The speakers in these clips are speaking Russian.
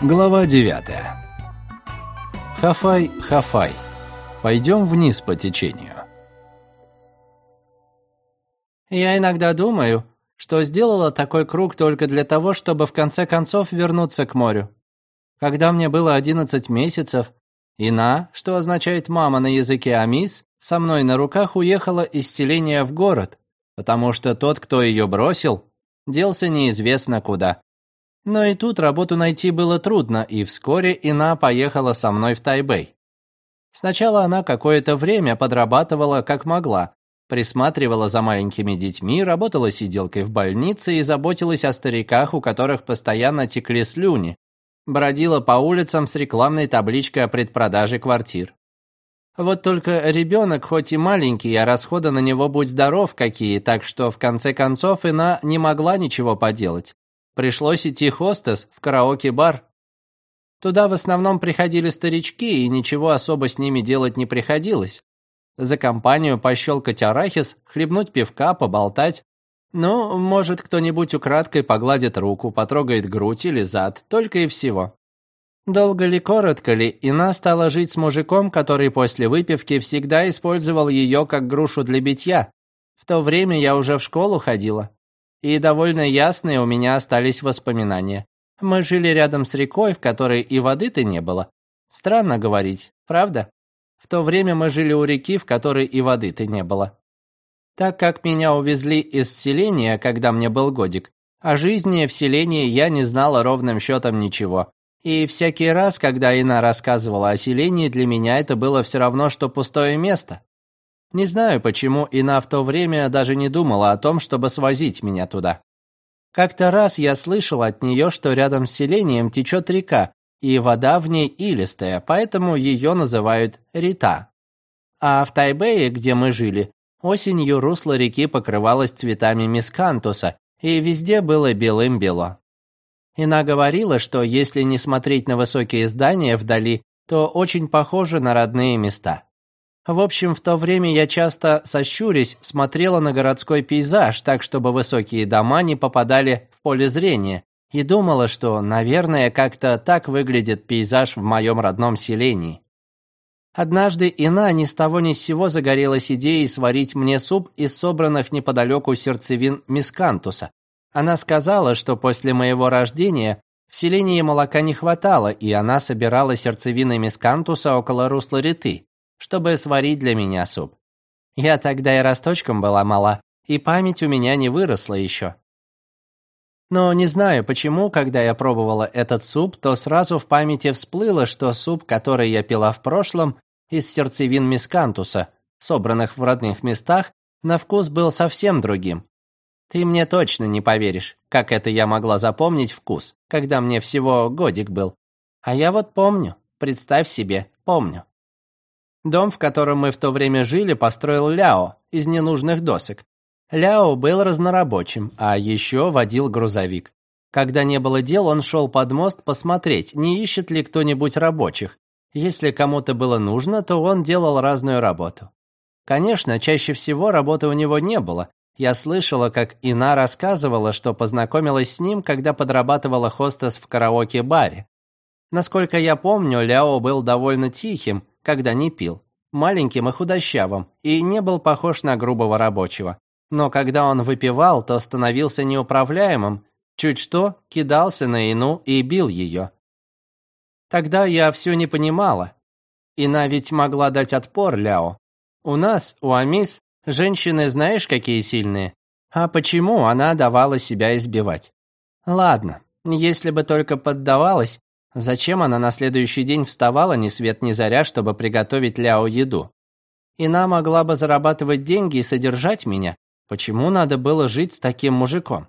Глава 9. Хафай, хафай. Пойдем вниз по течению. Я иногда думаю, что сделала такой круг только для того, чтобы в конце концов вернуться к морю. Когда мне было 11 месяцев, Ина, что означает мама на языке амис, со мной на руках уехала из селения в город, потому что тот, кто ее бросил, делся неизвестно куда. Но и тут работу найти было трудно, и вскоре Ина поехала со мной в Тайбэй. Сначала она какое-то время подрабатывала как могла, присматривала за маленькими детьми, работала сиделкой в больнице и заботилась о стариках, у которых постоянно текли слюни, бродила по улицам с рекламной табличкой о предпродаже квартир. Вот только ребенок хоть и маленький, а расходы на него будь здоров какие, так что в конце концов Ина не могла ничего поделать. Пришлось идти хостес в караоке-бар. Туда в основном приходили старички, и ничего особо с ними делать не приходилось. За компанию пощелкать арахис, хлебнуть пивка, поболтать. Ну, может, кто-нибудь украдкой погладит руку, потрогает грудь или зад, только и всего. Долго ли, коротко ли, Ина стала жить с мужиком, который после выпивки всегда использовал ее как грушу для битья. В то время я уже в школу ходила и довольно ясные у меня остались воспоминания. Мы жили рядом с рекой, в которой и воды-то не было. Странно говорить, правда? В то время мы жили у реки, в которой и воды-то не было. Так как меня увезли из селения, когда мне был годик, о жизни в селении я не знала ровным счетом ничего. И всякий раз, когда Ина рассказывала о селении, для меня это было все равно, что пустое место. Не знаю, почему Ина в то время даже не думала о том, чтобы свозить меня туда. Как-то раз я слышал от нее, что рядом с селением течет река, и вода в ней илистая, поэтому ее называют Рита. А в Тайбэе, где мы жили, осенью русло реки покрывалось цветами мискантуса, и везде было белым-бело. Ина говорила, что если не смотреть на высокие здания вдали, то очень похоже на родные места. В общем, в то время я часто, сощурясь, смотрела на городской пейзаж так, чтобы высокие дома не попадали в поле зрения, и думала, что, наверное, как-то так выглядит пейзаж в моем родном селении. Однажды Ина ни с того ни с сего загорелась идеей сварить мне суп из собранных неподалеку сердцевин мискантуса. Она сказала, что после моего рождения в селении молока не хватало, и она собирала сердцевины мискантуса около русла реты чтобы сварить для меня суп. Я тогда и росточком была мала, и память у меня не выросла еще. Но не знаю почему, когда я пробовала этот суп, то сразу в памяти всплыло, что суп, который я пила в прошлом, из сердцевин мискантуса, собранных в родных местах, на вкус был совсем другим. Ты мне точно не поверишь, как это я могла запомнить вкус, когда мне всего годик был. А я вот помню, представь себе, помню. Дом, в котором мы в то время жили, построил Ляо из ненужных досок. Ляо был разнорабочим, а еще водил грузовик. Когда не было дел, он шел под мост посмотреть, не ищет ли кто-нибудь рабочих. Если кому-то было нужно, то он делал разную работу. Конечно, чаще всего работы у него не было. Я слышала, как Ина рассказывала, что познакомилась с ним, когда подрабатывала хостес в караоке-баре. Насколько я помню, Ляо был довольно тихим, когда не пил, маленьким и худощавым, и не был похож на грубого рабочего. Но когда он выпивал, то становился неуправляемым, чуть что кидался на Ину и бил ее. Тогда я все не понимала. Ина ведь могла дать отпор Ляо. У нас, у Амис, женщины знаешь какие сильные? А почему она давала себя избивать? Ладно, если бы только поддавалась, Зачем она на следующий день вставала ни свет ни заря, чтобы приготовить Ляо еду? Ина могла бы зарабатывать деньги и содержать меня. Почему надо было жить с таким мужиком?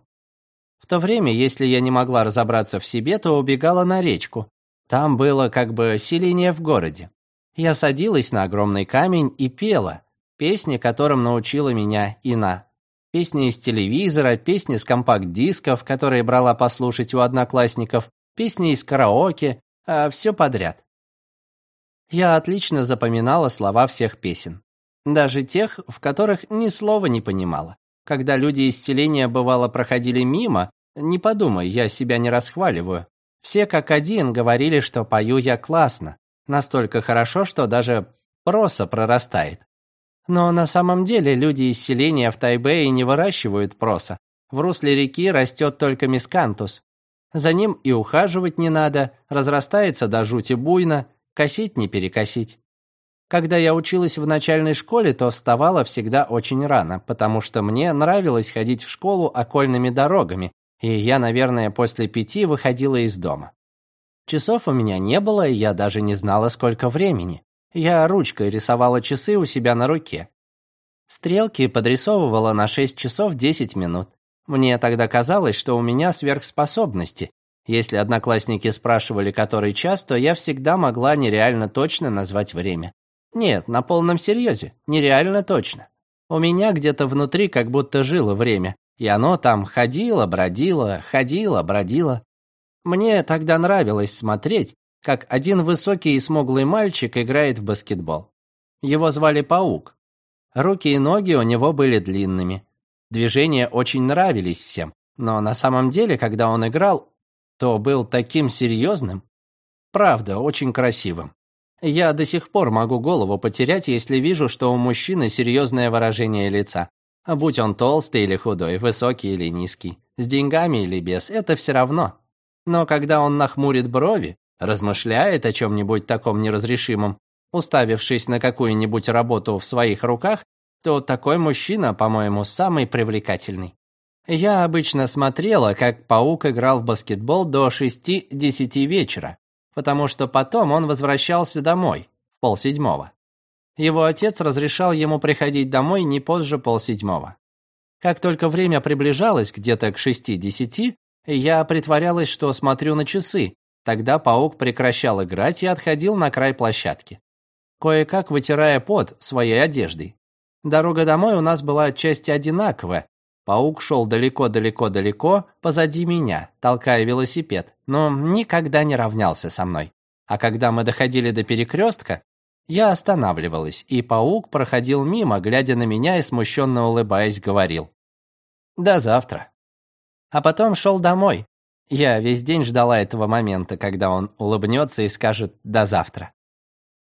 В то время, если я не могла разобраться в себе, то убегала на речку. Там было как бы селение в городе. Я садилась на огромный камень и пела песни, которым научила меня Ина. Песни из телевизора, песни с компакт-дисков, которые брала послушать у одноклассников, песни из караоке, а все подряд. Я отлично запоминала слова всех песен. Даже тех, в которых ни слова не понимала. Когда люди из селения бывало проходили мимо, не подумай, я себя не расхваливаю. Все как один говорили, что пою я классно, настолько хорошо, что даже проса прорастает. Но на самом деле люди из селения в Тайбэе не выращивают проса. В русле реки растет только мискантус. За ним и ухаживать не надо, разрастается до жути буйно, косить не перекосить. Когда я училась в начальной школе, то вставала всегда очень рано, потому что мне нравилось ходить в школу окольными дорогами, и я, наверное, после пяти выходила из дома. Часов у меня не было, и я даже не знала, сколько времени. Я ручкой рисовала часы у себя на руке. Стрелки подрисовывала на 6 часов 10 минут. Мне тогда казалось, что у меня сверхспособности. Если одноклассники спрашивали, который час, то я всегда могла нереально точно назвать время. Нет, на полном серьезе, нереально точно. У меня где-то внутри как будто жило время, и оно там ходило, бродило, ходило, бродило. Мне тогда нравилось смотреть, как один высокий и смуглый мальчик играет в баскетбол. Его звали Паук. Руки и ноги у него были длинными. Движения очень нравились всем, но на самом деле, когда он играл, то был таким серьезным. Правда, очень красивым. Я до сих пор могу голову потерять, если вижу, что у мужчины серьезное выражение лица. Будь он толстый или худой, высокий или низкий, с деньгами или без, это все равно. Но когда он нахмурит брови, размышляет о чем-нибудь таком неразрешимом, уставившись на какую-нибудь работу в своих руках, то такой мужчина, по-моему, самый привлекательный. Я обычно смотрела, как паук играл в баскетбол до 6-10 вечера, потому что потом он возвращался домой в полседьмого. Его отец разрешал ему приходить домой не позже полседьмого. Как только время приближалось где-то к 6-10, я притворялась, что смотрю на часы, Тогда паук прекращал играть и отходил на край площадки, кое-как вытирая пот своей одеждой. Дорога домой у нас была отчасти одинаковая. Паук шел далеко-далеко-далеко позади меня, толкая велосипед, но никогда не равнялся со мной. А когда мы доходили до перекрестка, я останавливалась, и паук проходил мимо, глядя на меня и смущенно улыбаясь, говорил «До завтра». А потом шел домой, я весь день ждала этого момента, когда он улыбнется и скажет «до завтра».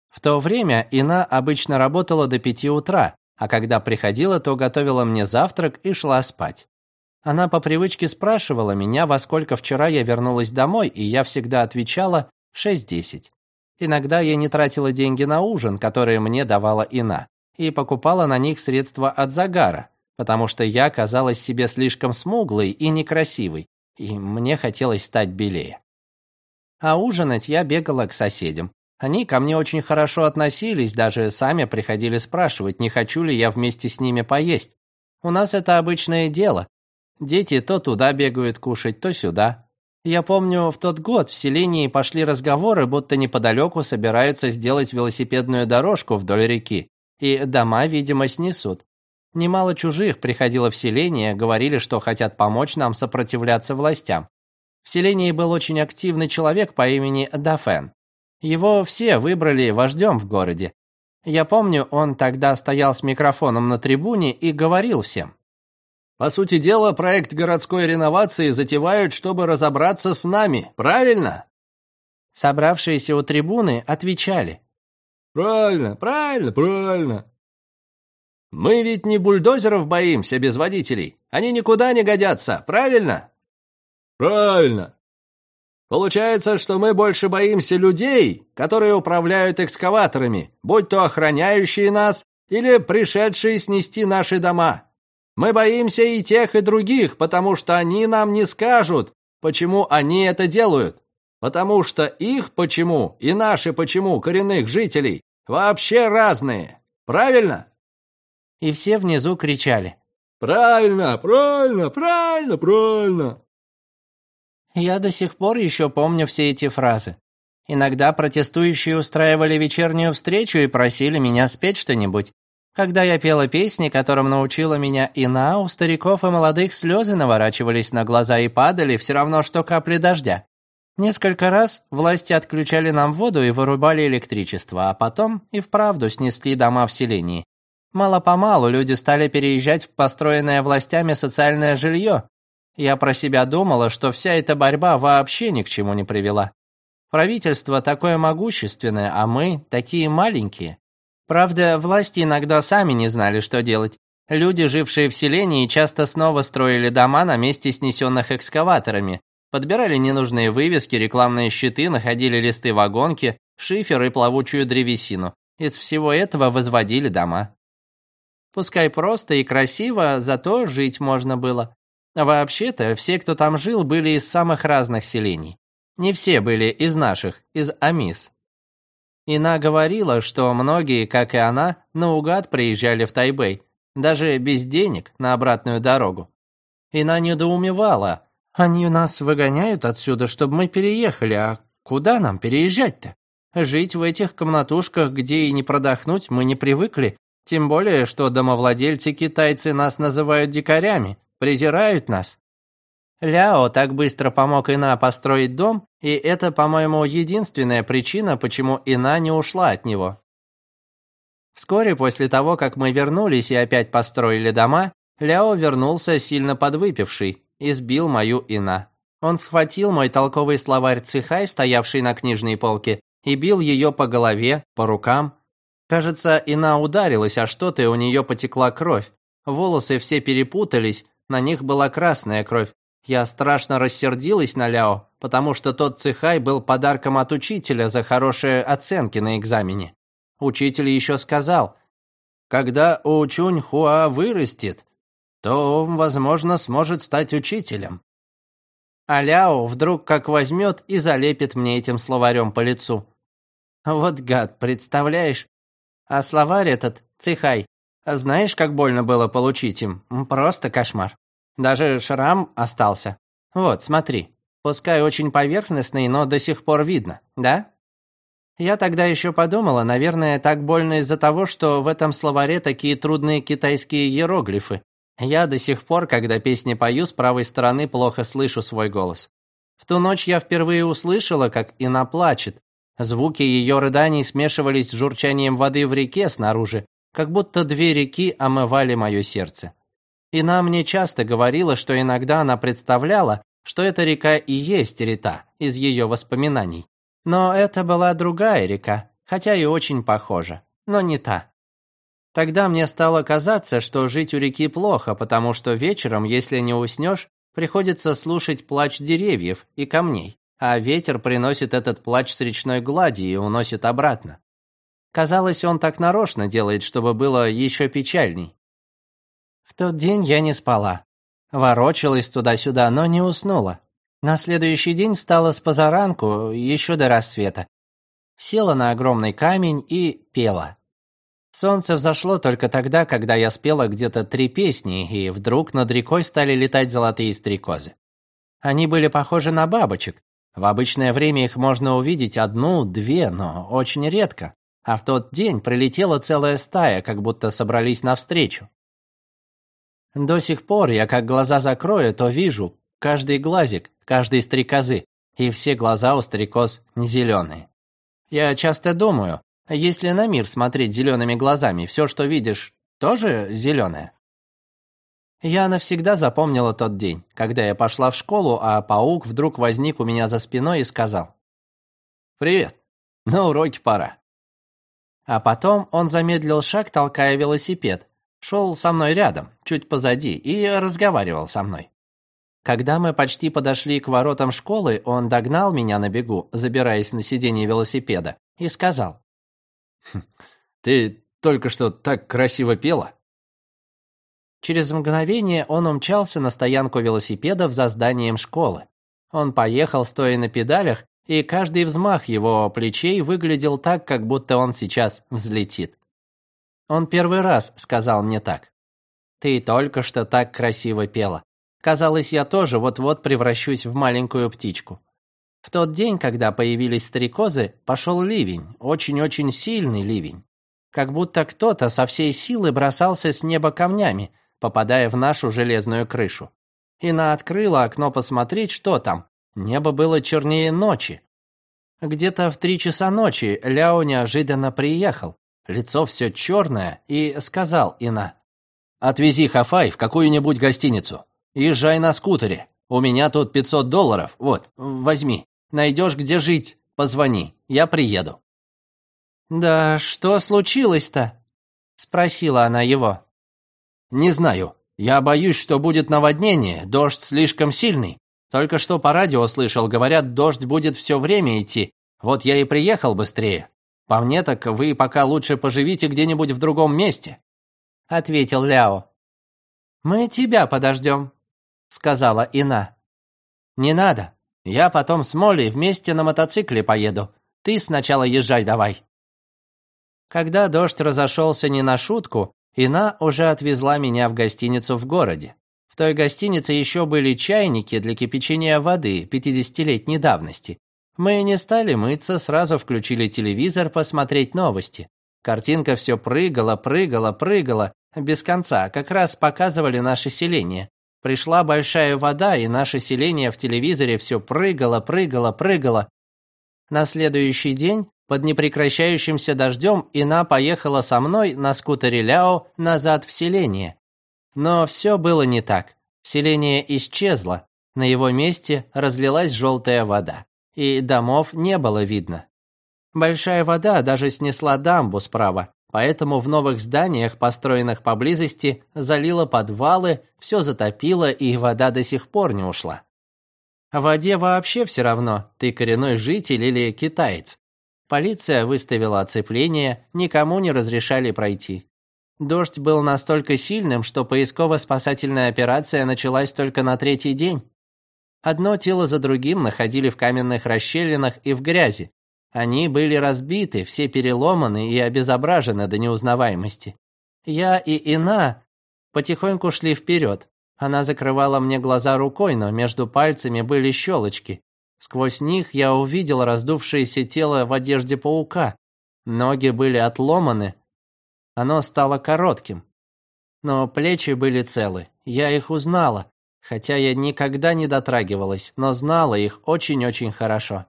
В то время Ина обычно работала до пяти утра, а когда приходила, то готовила мне завтрак и шла спать. Она по привычке спрашивала меня, во сколько вчера я вернулась домой, и я всегда отвечала в 6.10. Иногда я не тратила деньги на ужин, которые мне давала Ина, и покупала на них средства от загара, потому что я казалась себе слишком смуглой и некрасивой, и мне хотелось стать белее. А ужинать я бегала к соседям. Они ко мне очень хорошо относились, даже сами приходили спрашивать, не хочу ли я вместе с ними поесть. У нас это обычное дело. Дети то туда бегают кушать, то сюда. Я помню, в тот год в селении пошли разговоры, будто неподалеку собираются сделать велосипедную дорожку вдоль реки, и дома, видимо, снесут. Немало чужих приходило в селение, говорили, что хотят помочь нам сопротивляться властям. В селении был очень активный человек по имени Дафен. Его все выбрали вождем в городе. Я помню, он тогда стоял с микрофоном на трибуне и говорил всем. «По сути дела, проект городской реновации затевают, чтобы разобраться с нами, правильно?» Собравшиеся у трибуны отвечали. «Правильно, правильно, правильно». Мы ведь не бульдозеров боимся без водителей. Они никуда не годятся, правильно? Правильно. Получается, что мы больше боимся людей, которые управляют экскаваторами, будь то охраняющие нас или пришедшие снести наши дома. Мы боимся и тех, и других, потому что они нам не скажут, почему они это делают. Потому что их почему и наши почему коренных жителей вообще разные. Правильно? и все внизу кричали. «Правильно, правильно, правильно, правильно!» Я до сих пор еще помню все эти фразы. Иногда протестующие устраивали вечернюю встречу и просили меня спеть что-нибудь. Когда я пела песни, которым научила меня Ина, у стариков и молодых слезы наворачивались на глаза и падали, все равно, что капли дождя. Несколько раз власти отключали нам воду и вырубали электричество, а потом и вправду снесли дома в селении. Мало-помалу люди стали переезжать в построенное властями социальное жилье. Я про себя думала, что вся эта борьба вообще ни к чему не привела. Правительство такое могущественное, а мы такие маленькие. Правда, власти иногда сами не знали, что делать. Люди, жившие в селении, часто снова строили дома на месте снесенных экскаваторами, подбирали ненужные вывески, рекламные щиты, находили листы вагонки, шифер и плавучую древесину. Из всего этого возводили дома. Пускай просто и красиво, зато жить можно было. Вообще-то, все, кто там жил, были из самых разных селений. Не все были из наших, из Амис. Ина говорила, что многие, как и она, наугад приезжали в Тайбэй, даже без денег на обратную дорогу. Ина недоумевала. Они нас выгоняют отсюда, чтобы мы переехали, а куда нам переезжать-то? Жить в этих комнатушках, где и не продохнуть, мы не привыкли, тем более, что домовладельцы-китайцы нас называют дикарями, презирают нас. Ляо так быстро помог Ина построить дом, и это, по-моему, единственная причина, почему Ина не ушла от него. Вскоре после того, как мы вернулись и опять построили дома, Ляо вернулся сильно подвыпивший и сбил мою Ина. Он схватил мой толковый словарь Цихай, стоявший на книжной полке, и бил ее по голове, по рукам. Кажется, Ина ударилась, а что-то у нее потекла кровь. Волосы все перепутались, на них была красная кровь. Я страшно рассердилась на Ляо, потому что тот цехай был подарком от учителя за хорошие оценки на экзамене. Учитель еще сказал, когда Учунь Хуа вырастет, то он, возможно, сможет стать учителем. А Ляо вдруг как возьмет и залепит мне этим словарем по лицу. Вот гад, представляешь? А словарь этот, цихай, знаешь, как больно было получить им? Просто кошмар. Даже шрам остался. Вот, смотри. Пускай очень поверхностный, но до сих пор видно, да? Я тогда еще подумала, наверное, так больно из-за того, что в этом словаре такие трудные китайские иероглифы. Я до сих пор, когда песни пою, с правой стороны плохо слышу свой голос. В ту ночь я впервые услышала, как Ина плачет, Звуки ее рыданий смешивались с журчанием воды в реке снаружи, как будто две реки омывали мое сердце. Ина мне часто говорила, что иногда она представляла, что эта река и есть Рита из ее воспоминаний. Но это была другая река, хотя и очень похожа, но не та. Тогда мне стало казаться, что жить у реки плохо, потому что вечером, если не уснешь, приходится слушать плач деревьев и камней а ветер приносит этот плач с речной глади и уносит обратно. Казалось, он так нарочно делает, чтобы было еще печальней. В тот день я не спала. Ворочалась туда-сюда, но не уснула. На следующий день встала с позаранку, еще до рассвета. Села на огромный камень и пела. Солнце взошло только тогда, когда я спела где-то три песни, и вдруг над рекой стали летать золотые стрекозы. Они были похожи на бабочек, в обычное время их можно увидеть одну-две, но очень редко. А в тот день прилетела целая стая, как будто собрались навстречу. До сих пор я как глаза закрою, то вижу каждый глазик, каждой стрекозы, и все глаза у стрекоз не зеленые. Я часто думаю, если на мир смотреть зелеными глазами, все, что видишь, тоже зеленое. Я навсегда запомнила тот день, когда я пошла в школу, а паук вдруг возник у меня за спиной и сказал «Привет, на уроки пора». А потом он замедлил шаг, толкая велосипед, шел со мной рядом, чуть позади, и разговаривал со мной. Когда мы почти подошли к воротам школы, он догнал меня на бегу, забираясь на сиденье велосипеда, и сказал «Хм, «Ты только что так красиво пела». Через мгновение он умчался на стоянку велосипедов за зданием школы. Он поехал, стоя на педалях, и каждый взмах его плечей выглядел так, как будто он сейчас взлетит. Он первый раз сказал мне так. «Ты только что так красиво пела. Казалось, я тоже вот-вот превращусь в маленькую птичку». В тот день, когда появились стрекозы, пошел ливень, очень-очень сильный ливень. Как будто кто-то со всей силы бросался с неба камнями – попадая в нашу железную крышу. Ина открыла окно посмотреть, что там. Небо было чернее ночи. Где-то в три часа ночи Ляо неожиданно приехал. Лицо все черное, и сказал Ина. «Отвези Хафай в какую-нибудь гостиницу. езжай на скутере. У меня тут 500 долларов, вот, возьми. Найдешь, где жить, позвони, я приеду». «Да что случилось-то?» – спросила она его. «Не знаю. Я боюсь, что будет наводнение, дождь слишком сильный. Только что по радио слышал, говорят, дождь будет все время идти. Вот я и приехал быстрее. По мне так вы пока лучше поживите где-нибудь в другом месте», – ответил Ляо. «Мы тебя подождем», – сказала Ина. «Не надо. Я потом с Молли вместе на мотоцикле поеду. Ты сначала езжай давай». Когда дождь разошелся не на шутку, Ина уже отвезла меня в гостиницу в городе. В той гостинице еще были чайники для кипячения воды 50-летней давности. Мы не стали мыться, сразу включили телевизор посмотреть новости. Картинка все прыгала, прыгала, прыгала, без конца, как раз показывали наше селение. Пришла большая вода, и наше селение в телевизоре все прыгало, прыгало, прыгало. На следующий день под непрекращающимся дождем Ина поехала со мной на скутере Ляо назад в селение. Но все было не так. Селение исчезло, на его месте разлилась желтая вода, и домов не было видно. Большая вода даже снесла дамбу справа, поэтому в новых зданиях, построенных поблизости, залило подвалы, все затопило, и вода до сих пор не ушла. В воде вообще все равно, ты коренной житель или китаец. Полиция выставила оцепление, никому не разрешали пройти. Дождь был настолько сильным, что поисково-спасательная операция началась только на третий день. Одно тело за другим находили в каменных расщелинах и в грязи. Они были разбиты, все переломаны и обезображены до неузнаваемости. Я и Ина потихоньку шли вперед. Она закрывала мне глаза рукой, но между пальцами были щелочки. Сквозь них я увидел раздувшееся тело в одежде паука. Ноги были отломаны. Оно стало коротким. Но плечи были целы. Я их узнала, хотя я никогда не дотрагивалась, но знала их очень-очень хорошо.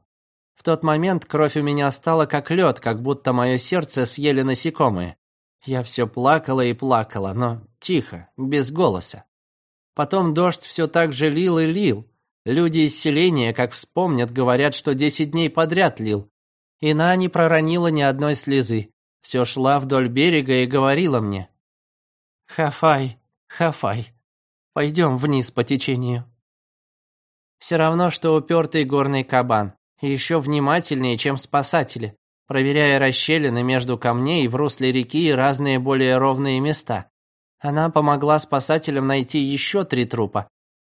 В тот момент кровь у меня стала как лед, как будто мое сердце съели насекомые. Я все плакала и плакала, но тихо, без голоса. Потом дождь все так же лил и лил, Люди из селения, как вспомнят, говорят, что десять дней подряд лил. Ина не проронила ни одной слезы. Все шла вдоль берега и говорила мне. «Хафай, Хафай, пойдем вниз по течению». Все равно, что упертый горный кабан. Еще внимательнее, чем спасатели, проверяя расщелины между камней в русле реки и разные более ровные места. Она помогла спасателям найти еще три трупа,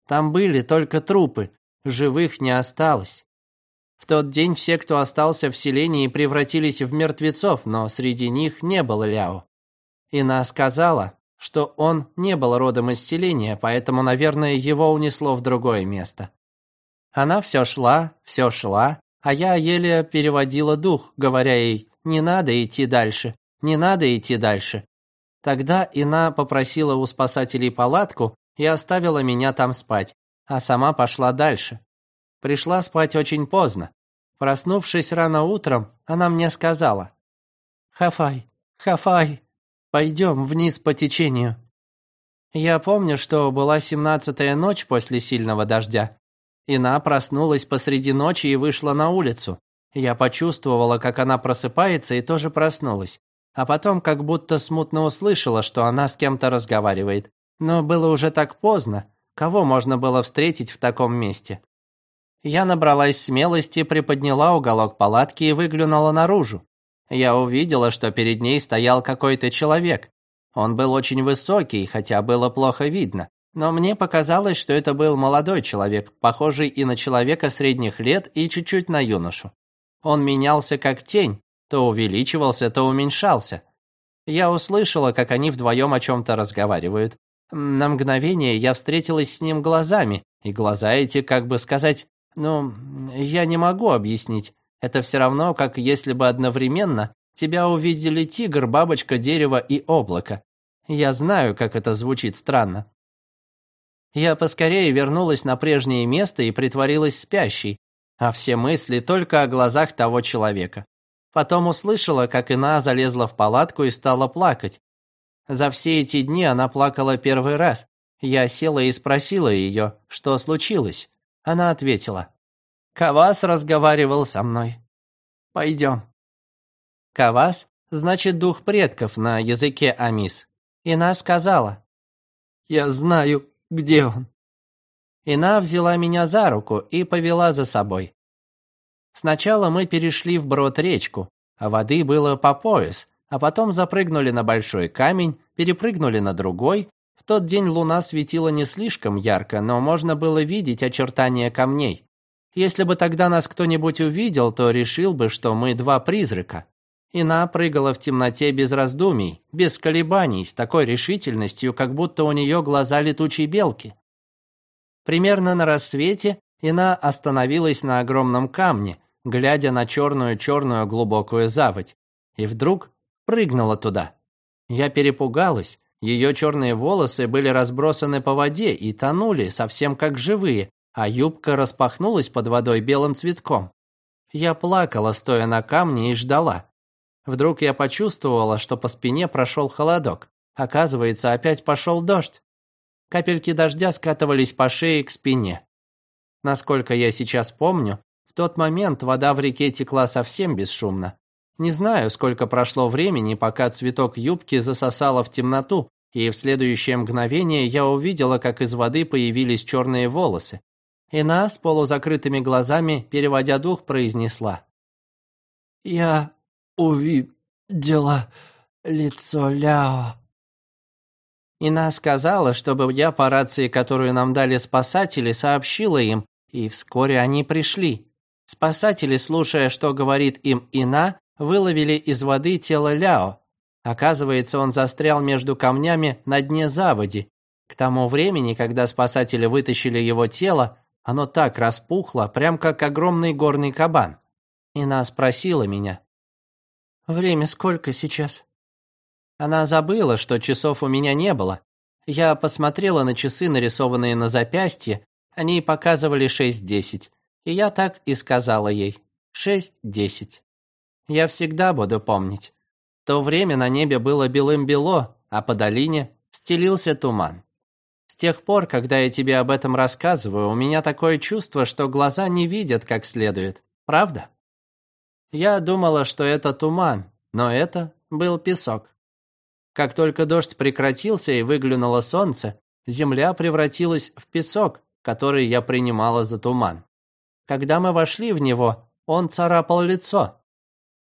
там были только трупы, живых не осталось. В тот день все, кто остался в селении, превратились в мертвецов, но среди них не было Ляо. Ина сказала, что он не был родом из селения, поэтому, наверное, его унесло в другое место. Она все шла, все шла, а я еле переводила дух, говоря ей «не надо идти дальше, не надо идти дальше». Тогда Ина попросила у спасателей палатку, и оставила меня там спать, а сама пошла дальше. Пришла спать очень поздно. Проснувшись рано утром, она мне сказала, «Хафай, Хафай, пойдем вниз по течению». Я помню, что была семнадцатая ночь после сильного дождя. Ина проснулась посреди ночи и вышла на улицу. Я почувствовала, как она просыпается, и тоже проснулась. А потом как будто смутно услышала, что она с кем-то разговаривает. Но было уже так поздно. Кого можно было встретить в таком месте? Я набралась смелости, приподняла уголок палатки и выглянула наружу. Я увидела, что перед ней стоял какой-то человек. Он был очень высокий, хотя было плохо видно. Но мне показалось, что это был молодой человек, похожий и на человека средних лет, и чуть-чуть на юношу. Он менялся как тень, то увеличивался, то уменьшался. Я услышала, как они вдвоем о чем-то разговаривают. На мгновение я встретилась с ним глазами, и глаза эти, как бы сказать, ну, я не могу объяснить. Это все равно, как если бы одновременно тебя увидели тигр, бабочка, дерево и облако. Я знаю, как это звучит странно. Я поскорее вернулась на прежнее место и притворилась спящей, а все мысли только о глазах того человека. Потом услышала, как Ина залезла в палатку и стала плакать, за все эти дни она плакала первый раз. Я села и спросила ее, что случилось. Она ответила. «Кавас разговаривал со мной. Пойдем». Кавас значит дух предков на языке Амис. Ина сказала. «Я знаю, где он». Ина взяла меня за руку и повела за собой. Сначала мы перешли в брод речку, а воды было по пояс, а потом запрыгнули на большой камень, перепрыгнули на другой. В тот день луна светила не слишком ярко, но можно было видеть очертания камней. Если бы тогда нас кто-нибудь увидел, то решил бы, что мы два призрака. Ина прыгала в темноте без раздумий, без колебаний, с такой решительностью, как будто у нее глаза летучей белки. Примерно на рассвете Ина остановилась на огромном камне, глядя на черную-черную глубокую заводь, и вдруг прыгнула туда. Я перепугалась. Ее черные волосы были разбросаны по воде и тонули, совсем как живые, а юбка распахнулась под водой белым цветком. Я плакала, стоя на камне, и ждала. Вдруг я почувствовала, что по спине прошел холодок. Оказывается, опять пошел дождь. Капельки дождя скатывались по шее к спине. Насколько я сейчас помню, в тот момент вода в реке текла совсем бесшумно. Не знаю, сколько прошло времени, пока цветок юбки засосало в темноту, и в следующее мгновение я увидела, как из воды появились черные волосы. Ина с полузакрытыми глазами, переводя дух, произнесла. «Я увидела лицо Ляо». Ина сказала, чтобы я по рации, которую нам дали спасатели, сообщила им, и вскоре они пришли. Спасатели, слушая, что говорит им Ина, выловили из воды тело Ляо. Оказывается, он застрял между камнями на дне заводи. К тому времени, когда спасатели вытащили его тело, оно так распухло, прям как огромный горный кабан. Ина спросила меня. «Время сколько сейчас?» Она забыла, что часов у меня не было. Я посмотрела на часы, нарисованные на запястье. Они показывали шесть десять. И я так и сказала ей. Шесть десять. Я всегда буду помнить. То время на небе было белым-бело, а по долине стелился туман. С тех пор, когда я тебе об этом рассказываю, у меня такое чувство, что глаза не видят как следует. Правда? Я думала, что это туман, но это был песок. Как только дождь прекратился и выглянуло солнце, земля превратилась в песок, который я принимала за туман. Когда мы вошли в него, он царапал лицо.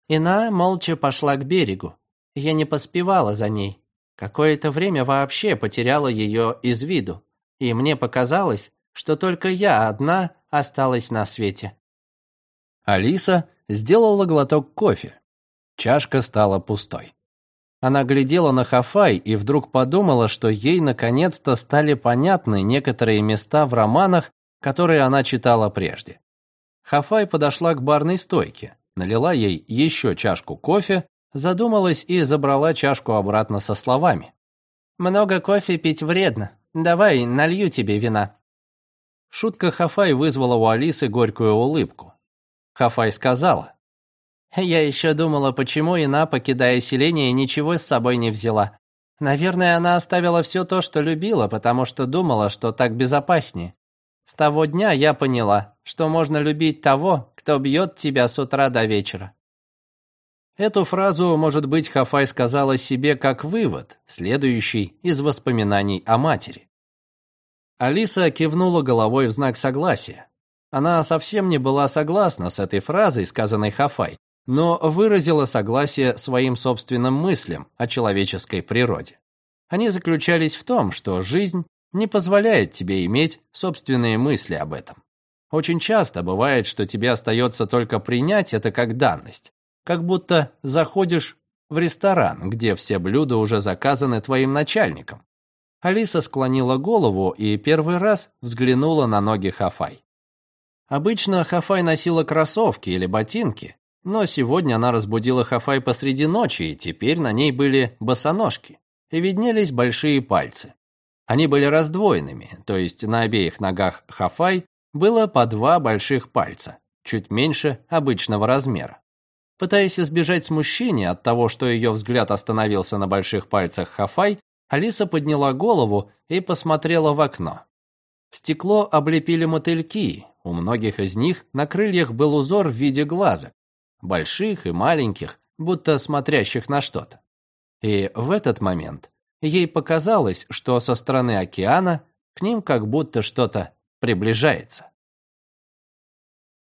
Ина молча пошла к берегу. Я не поспевала за ней. Какое-то время вообще потеряла ее из виду. И мне показалось, что только я одна осталась на свете. Алиса сделала глоток кофе. Чашка стала пустой. Она глядела на Хафай и вдруг подумала, что ей наконец-то стали понятны некоторые места в романах, которые она читала прежде. Хафай подошла к барной стойке, налила ей еще чашку кофе, задумалась и забрала чашку обратно со словами. «Много кофе пить вредно. Давай, налью тебе вина». Шутка Хафай вызвала у Алисы горькую улыбку. Хафай сказала. «Я еще думала, почему Ина, покидая селение, ничего с собой не взяла. Наверное, она оставила все то, что любила, потому что думала, что так безопаснее. С того дня я поняла, что можно любить того, кто бьет тебя с утра до вечера. Эту фразу, может быть, Хафай сказала себе как вывод, следующий из воспоминаний о матери. Алиса кивнула головой в знак согласия. Она совсем не была согласна с этой фразой, сказанной Хафай, но выразила согласие своим собственным мыслям о человеческой природе. Они заключались в том, что жизнь не позволяет тебе иметь собственные мысли об этом. Очень часто бывает, что тебе остается только принять это как данность, как будто заходишь в ресторан, где все блюда уже заказаны твоим начальником. Алиса склонила голову и первый раз взглянула на ноги Хафай. Обычно Хафай носила кроссовки или ботинки, но сегодня она разбудила Хафай посреди ночи, и теперь на ней были босоножки, и виднелись большие пальцы. Они были раздвоенными, то есть на обеих ногах Хафай было по два больших пальца, чуть меньше обычного размера. Пытаясь избежать смущения от того, что ее взгляд остановился на больших пальцах Хафай, Алиса подняла голову и посмотрела в окно. Стекло облепили мотыльки, у многих из них на крыльях был узор в виде глазок, больших и маленьких, будто смотрящих на что-то. И в этот момент ей показалось, что со стороны океана к ним как будто что-то приближается.